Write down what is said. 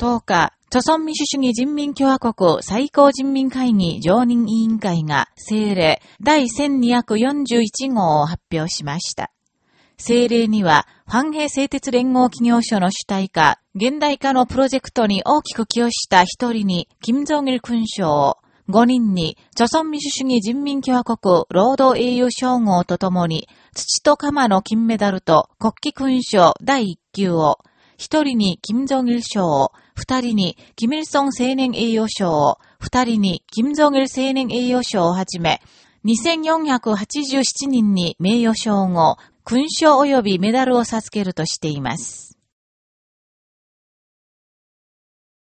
10日、朝鮮民主主義人民共和国最高人民会議常任委員会が政令第1241号を発表しました。政令には、ファンヘ製鉄連合企業所の主体化、現代化のプロジェクトに大きく寄与した一人に、金正日勲章を、5人に、朝鮮民主主義人民共和国労働英雄称号とともに、土と鎌の金メダルと国旗勲章第1級を、一人に金正日賞を、二人に金日成青年栄誉賞を、二人に金正日青年栄誉賞をはじめ、2487人に名誉称号、勲章及びメダルを授けるとしています。